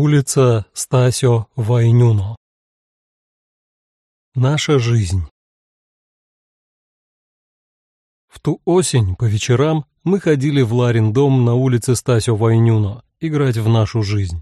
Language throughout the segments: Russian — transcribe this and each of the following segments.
Улица Стасио Вайнюно. Наша жизнь. В ту осень по вечерам мы ходили в Ларин дом на улице Стасио Вайнюно играть в нашу жизнь.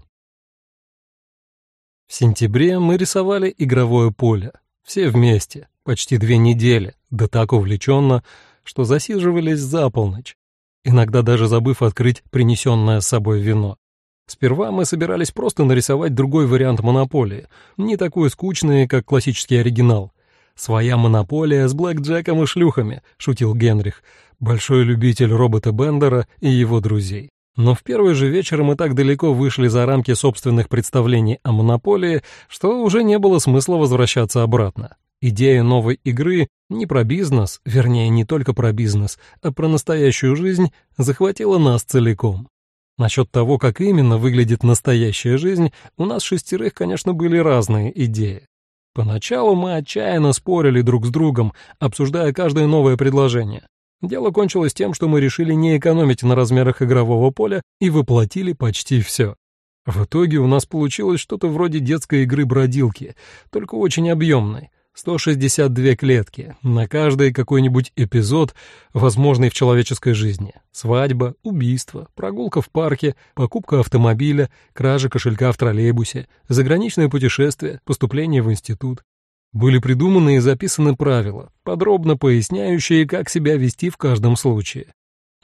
В сентябре мы рисовали игровое поле, все вместе, почти две недели, да так увлеченно, что засиживались за полночь, иногда даже забыв открыть принесенное с собой вино. Сперва мы собирались просто нарисовать другой вариант монополии, не такой скучный, как классический оригинал. «Своя монополия с блэкджеком и шлюхами», — шутил Генрих, большой любитель робота Бендера и его друзей. Но в первый же вечер мы так далеко вышли за рамки собственных представлений о монополии, что уже не было смысла возвращаться обратно. Идея новой игры не про бизнес, вернее, не только про бизнес, а про настоящую жизнь захватила нас целиком. Насчет того, как именно выглядит настоящая жизнь, у нас шестерых, конечно, были разные идеи. Поначалу мы отчаянно спорили друг с другом, обсуждая каждое новое предложение. Дело кончилось тем, что мы решили не экономить на размерах игрового поля и воплотили почти все. В итоге у нас получилось что-то вроде детской игры бродилки, только очень объемной. 162 клетки, на каждый какой-нибудь эпизод, возможный в человеческой жизни. Свадьба, убийство, прогулка в парке, покупка автомобиля, кража кошелька в троллейбусе, заграничное путешествие, поступление в институт. Были придуманы и записаны правила, подробно поясняющие, как себя вести в каждом случае.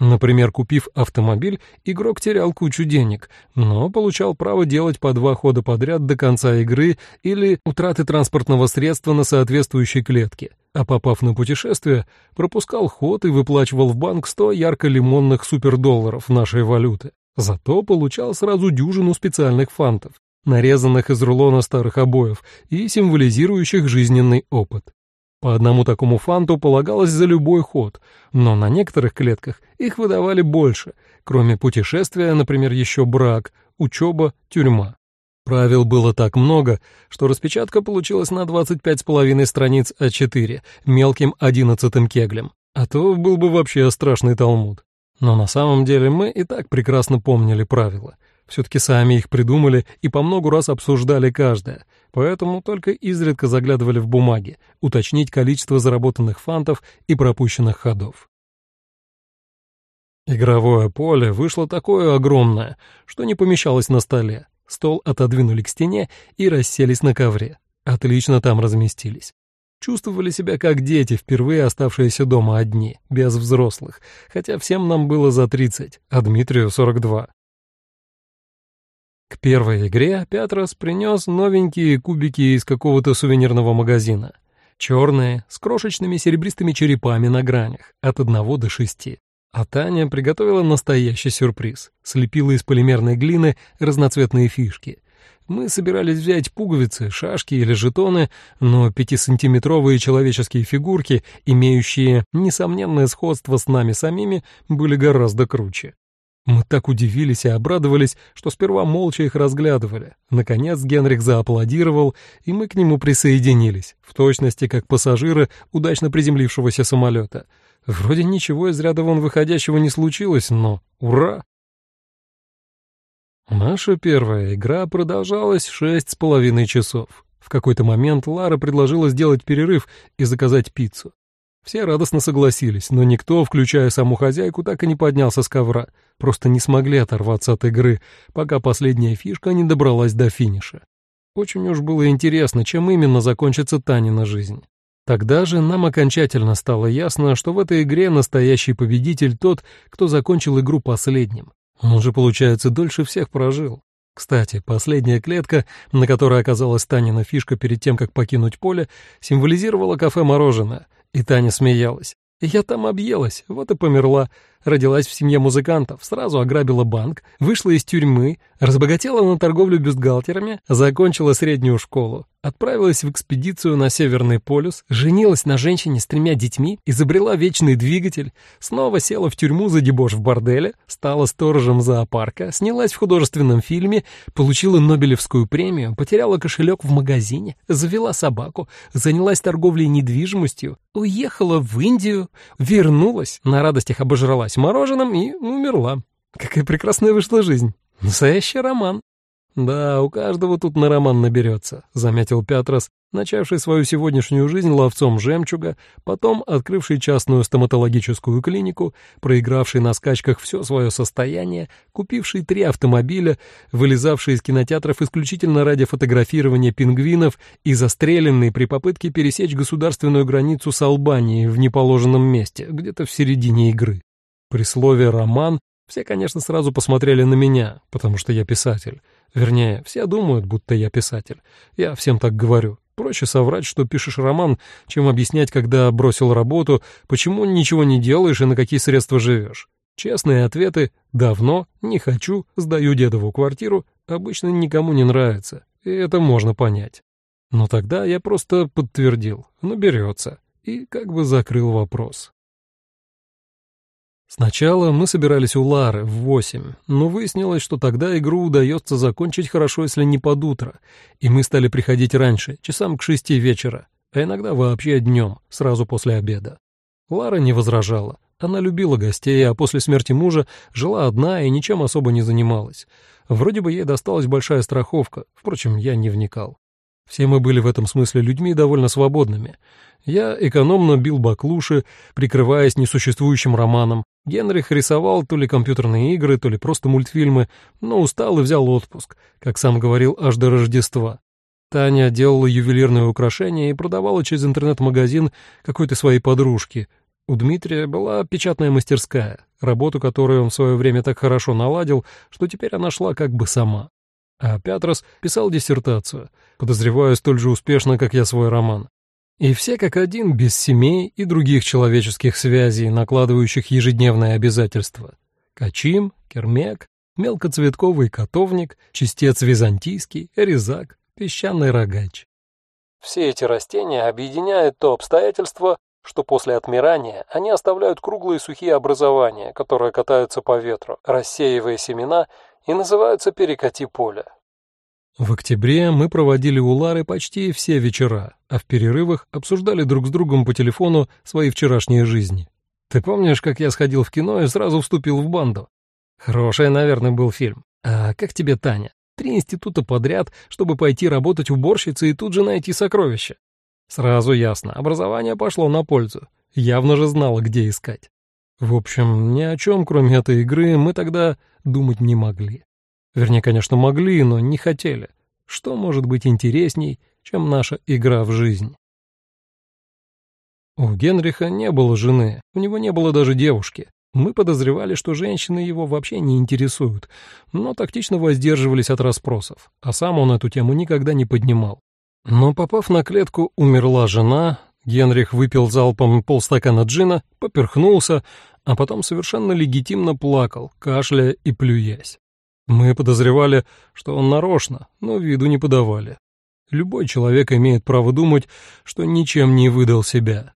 Например, купив автомобиль, игрок терял кучу денег, но получал право делать по два хода подряд до конца игры или утраты транспортного средства на соответствующей клетке, а попав на путешествие, пропускал ход и выплачивал в банк 100 ярко-лимонных супердолларов нашей валюты. Зато получал сразу дюжину специальных фантов, нарезанных из рулона старых обоев и символизирующих жизненный опыт. По одному такому фанту полагалось за любой ход, но на некоторых клетках их выдавали больше, кроме путешествия, например, еще брак, учеба, тюрьма. Правил было так много, что распечатка получилась на 25,5 страниц А4, мелким одиннадцатым кеглем. А то был бы вообще страшный талмуд. Но на самом деле мы и так прекрасно помнили правила. Все-таки сами их придумали и по много раз обсуждали каждое, поэтому только изредка заглядывали в бумаги, уточнить количество заработанных фантов и пропущенных ходов. Игровое поле вышло такое огромное, что не помещалось на столе. Стол отодвинули к стене и расселись на ковре. Отлично там разместились. Чувствовали себя как дети, впервые оставшиеся дома одни, без взрослых, хотя всем нам было за 30, а Дмитрию 42. К первой игре Пятрос принес новенькие кубики из какого-то сувенирного магазина. Черные, с крошечными серебристыми черепами на гранях, от одного до шести. А Таня приготовила настоящий сюрприз. Слепила из полимерной глины разноцветные фишки. Мы собирались взять пуговицы, шашки или жетоны, но пятисантиметровые человеческие фигурки, имеющие несомненное сходство с нами самими, были гораздо круче. Мы так удивились и обрадовались, что сперва молча их разглядывали. Наконец Генрих зааплодировал, и мы к нему присоединились, в точности как пассажиры удачно приземлившегося самолета. Вроде ничего из ряда вон выходящего не случилось, но ура! Наша первая игра продолжалась шесть с половиной часов. В какой-то момент Лара предложила сделать перерыв и заказать пиццу. Все радостно согласились, но никто, включая саму хозяйку, так и не поднялся с ковра, просто не смогли оторваться от игры, пока последняя фишка не добралась до финиша. Очень уж было интересно, чем именно закончится Танина жизнь. Тогда же нам окончательно стало ясно, что в этой игре настоящий победитель тот, кто закончил игру последним. Он же, получается, дольше всех прожил. Кстати, последняя клетка, на которой оказалась Танина фишка перед тем, как покинуть поле, символизировала кафе-мороженое, и Таня смеялась. «Я там объелась, вот и померла. Родилась в семье музыкантов, сразу ограбила банк, вышла из тюрьмы, разбогатела на торговлю бюстгальтерами, закончила среднюю школу, отправилась в экспедицию на Северный полюс, женилась на женщине с тремя детьми, изобрела вечный двигатель, снова села в тюрьму за дебош в борделе, стала сторожем зоопарка, снялась в художественном фильме, получила Нобелевскую премию, потеряла кошелек в магазине, завела собаку, занялась торговлей недвижимостью, уехала в Индию, вернулась, на радостях обожралась мороженым и умерла. Какая прекрасная вышла жизнь. Настоящий роман. «Да, у каждого тут на роман наберется», — заметил Пятрос, начавший свою сегодняшнюю жизнь ловцом жемчуга, потом открывший частную стоматологическую клинику, проигравший на скачках все свое состояние, купивший три автомобиля, вылезавший из кинотеатров исключительно ради фотографирования пингвинов и застреленный при попытке пересечь государственную границу с Албанией в неположенном месте, где-то в середине игры. При слове «роман» все, конечно, сразу посмотрели на меня, потому что я писатель. Вернее, все думают, будто я писатель. Я всем так говорю. Проще соврать, что пишешь роман, чем объяснять, когда бросил работу, почему ничего не делаешь и на какие средства живешь. Честные ответы «давно», «не хочу», «сдаю дедову квартиру» обычно никому не нравятся, и это можно понять. Но тогда я просто подтвердил, наберется, и как бы закрыл вопрос. Сначала мы собирались у Лары в восемь, но выяснилось, что тогда игру удается закончить хорошо, если не под утро, и мы стали приходить раньше, часам к шести вечера, а иногда вообще днем, сразу после обеда. Лара не возражала. Она любила гостей, а после смерти мужа жила одна и ничем особо не занималась. Вроде бы ей досталась большая страховка, впрочем, я не вникал. Все мы были в этом смысле людьми довольно свободными. Я экономно бил баклуши, прикрываясь несуществующим романом. Генрих рисовал то ли компьютерные игры, то ли просто мультфильмы, но устал и взял отпуск, как сам говорил, аж до Рождества. Таня делала ювелирные украшения и продавала через интернет-магазин какой-то своей подружки. У Дмитрия была печатная мастерская, работу которую он в свое время так хорошо наладил, что теперь она шла как бы сама. А Пятрос писал диссертацию, подозреваю, столь же успешно, как я свой роман. И все как один, без семей и других человеческих связей, накладывающих ежедневные обязательства. Качим, кермек, мелкоцветковый котовник, чистец византийский, резак, песчаный рогач. Все эти растения объединяет то обстоятельство, что после отмирания они оставляют круглые сухие образования, которые катаются по ветру, рассеивая семена, и называются перекати поля. В октябре мы проводили у Лары почти все вечера, а в перерывах обсуждали друг с другом по телефону свои вчерашние жизни. Ты помнишь, как я сходил в кино и сразу вступил в банду? Хороший, наверное, был фильм. А как тебе, Таня? Три института подряд, чтобы пойти работать уборщицей и тут же найти сокровища. Сразу ясно, образование пошло на пользу. Явно же знала, где искать. В общем, ни о чем, кроме этой игры, мы тогда думать не могли. Вернее, конечно, могли, но не хотели. Что может быть интересней, чем наша игра в жизнь? У Генриха не было жены, у него не было даже девушки. Мы подозревали, что женщины его вообще не интересуют, но тактично воздерживались от расспросов, а сам он эту тему никогда не поднимал. Но попав на клетку, умерла жена, Генрих выпил залпом полстакана джина, поперхнулся, а потом совершенно легитимно плакал, кашляя и плюясь. Мы подозревали, что он нарочно, но виду не подавали. Любой человек имеет право думать, что ничем не выдал себя.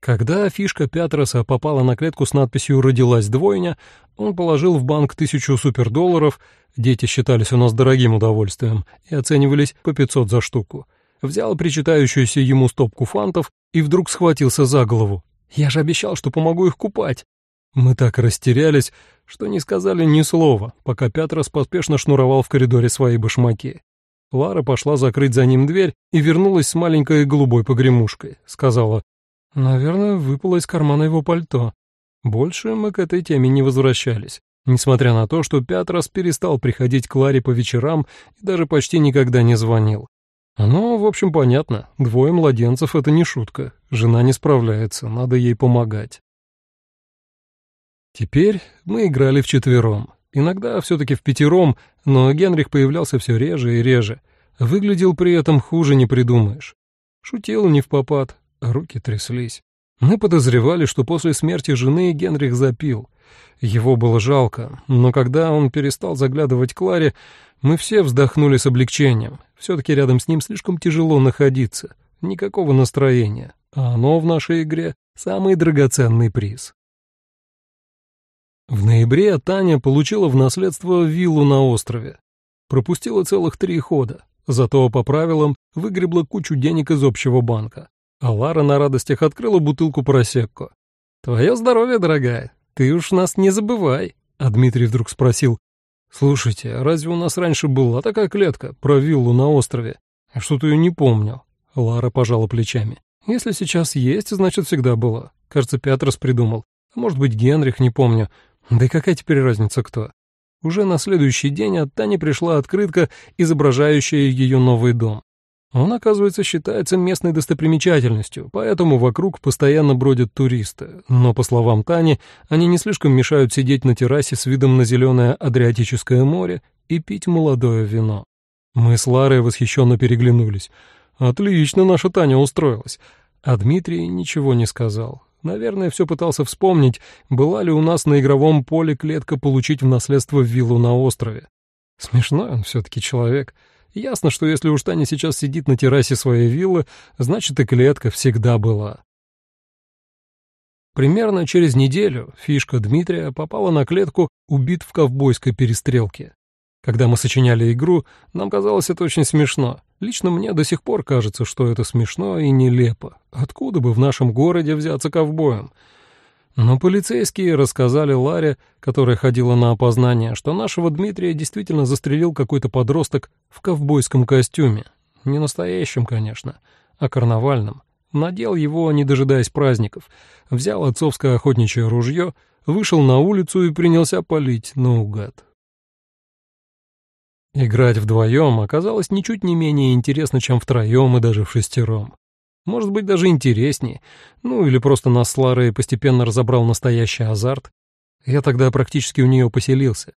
Когда фишка Пятроса попала на клетку с надписью «Родилась двойня», он положил в банк тысячу супердолларов, дети считались у нас дорогим удовольствием и оценивались по 500 за штуку, взял причитающуюся ему стопку фантов и вдруг схватился за голову. «Я же обещал, что помогу их купать!» Мы так растерялись, что не сказали ни слова, пока Пятрос поспешно шнуровал в коридоре свои башмаки. Лара пошла закрыть за ним дверь и вернулась с маленькой голубой погремушкой. Сказала, «Наверное, выпало из кармана его пальто». Больше мы к этой теме не возвращались, несмотря на то, что Пятрос перестал приходить к Ларе по вечерам и даже почти никогда не звонил. Ну, в общем, понятно, двое младенцев — это не шутка. Жена не справляется, надо ей помогать. Теперь мы играли вчетвером. Иногда все-таки в пятером, но Генрих появлялся все реже и реже. Выглядел при этом хуже не придумаешь. Шутил не в попад, а руки тряслись. Мы подозревали, что после смерти жены Генрих запил. Его было жалко, но когда он перестал заглядывать к Ларе, мы все вздохнули с облегчением. Все-таки рядом с ним слишком тяжело находиться. Никакого настроения. А оно в нашей игре — самый драгоценный приз. В ноябре Таня получила в наследство виллу на острове. Пропустила целых три хода, зато по правилам выгребла кучу денег из общего банка. А Лара на радостях открыла бутылку просекко. «Твое здоровье, дорогая, ты уж нас не забывай», а Дмитрий вдруг спросил, Слушайте, а разве у нас раньше была такая клетка про виллу на острове? Что-то ее не помню. Лара пожала плечами. Если сейчас есть, значит, всегда была. Кажется, Петрос придумал. А может быть, Генрих, не помню. Да и какая теперь разница кто? Уже на следующий день от Тани пришла открытка, изображающая ее новый дом. Он, оказывается, считается местной достопримечательностью, поэтому вокруг постоянно бродят туристы. Но, по словам Тани, они не слишком мешают сидеть на террасе с видом на зеленое Адриатическое море и пить молодое вино. Мы с Ларой восхищенно переглянулись. Отлично наша Таня устроилась. А Дмитрий ничего не сказал. Наверное, все пытался вспомнить, была ли у нас на игровом поле клетка получить в наследство виллу на острове. Смешной он все-таки человек. Ясно, что если уж Таня сейчас сидит на террасе своей виллы, значит и клетка всегда была. Примерно через неделю фишка Дмитрия попала на клетку «Убит в ковбойской перестрелке». Когда мы сочиняли игру, нам казалось это очень смешно. Лично мне до сих пор кажется, что это смешно и нелепо. Откуда бы в нашем городе взяться ковбоем? Но полицейские рассказали Ларе, которая ходила на опознание, что нашего Дмитрия действительно застрелил какой-то подросток в ковбойском костюме. Не настоящем, конечно, а карнавальном. Надел его, не дожидаясь праздников, взял отцовское охотничье ружье, вышел на улицу и принялся палить наугад. Играть вдвоем оказалось ничуть не менее интересно, чем втроем и даже в шестером. Может быть, даже интереснее. Ну, или просто нас с Ларой постепенно разобрал настоящий азарт. Я тогда практически у нее поселился.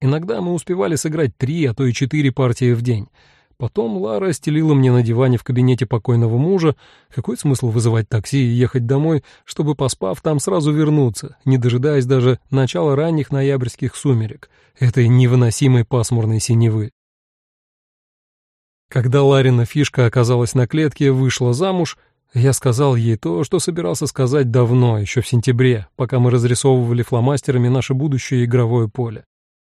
Иногда мы успевали сыграть три, а то и четыре партии в день. Потом Лара стелила мне на диване в кабинете покойного мужа. Какой смысл вызывать такси и ехать домой, чтобы, поспав, там сразу вернуться, не дожидаясь даже начала ранних ноябрьских сумерек, этой невыносимой пасмурной синевы? Когда Ларина фишка оказалась на клетке, вышла замуж, я сказал ей то, что собирался сказать давно, еще в сентябре, пока мы разрисовывали фломастерами наше будущее игровое поле.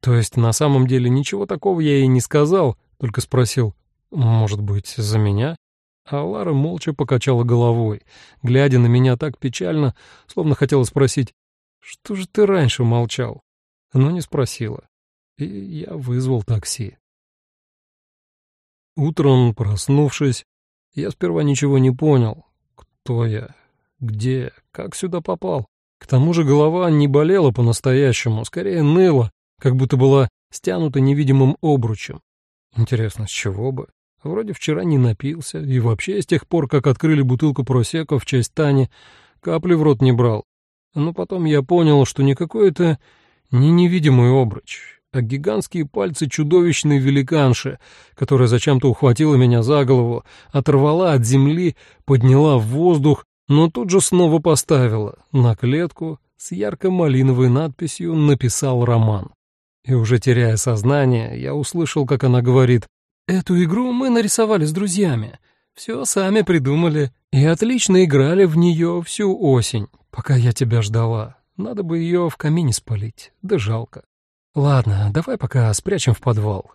То есть на самом деле ничего такого я ей не сказал, только спросил, может быть, за меня? А Лара молча покачала головой, глядя на меня так печально, словно хотела спросить, что же ты раньше молчал? Но не спросила. И я вызвал такси. Утром, проснувшись, я сперва ничего не понял. Кто я? Где? Как сюда попал? К тому же голова не болела по-настоящему, скорее ныла, как будто была стянута невидимым обручем. Интересно, с чего бы? Вроде вчера не напился, и вообще с тех пор, как открыли бутылку просека в честь Тани, капли в рот не брал. Но потом я понял, что никакой это не невидимый обруч, а гигантские пальцы чудовищной великанши, которая зачем-то ухватила меня за голову, оторвала от земли, подняла в воздух, но тут же снова поставила на клетку с ярко-малиновой надписью «Написал роман». И уже теряя сознание, я услышал, как она говорит, «Эту игру мы нарисовали с друзьями. Все сами придумали и отлично играли в нее всю осень, пока я тебя ждала. Надо бы ее в камине спалить, да жалко. Ладно, давай пока спрячем в подвал.